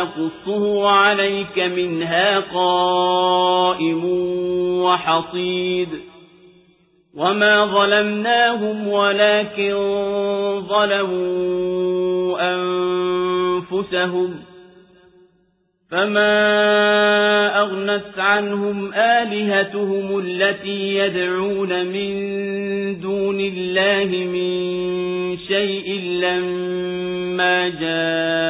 نقصه عليك منها قائم وحصيد وما ظلمناهم ولكن ظلموا أنفسهم فما أغنت عنهم آلهتهم التي يدعون من دون الله من شيء لما جاء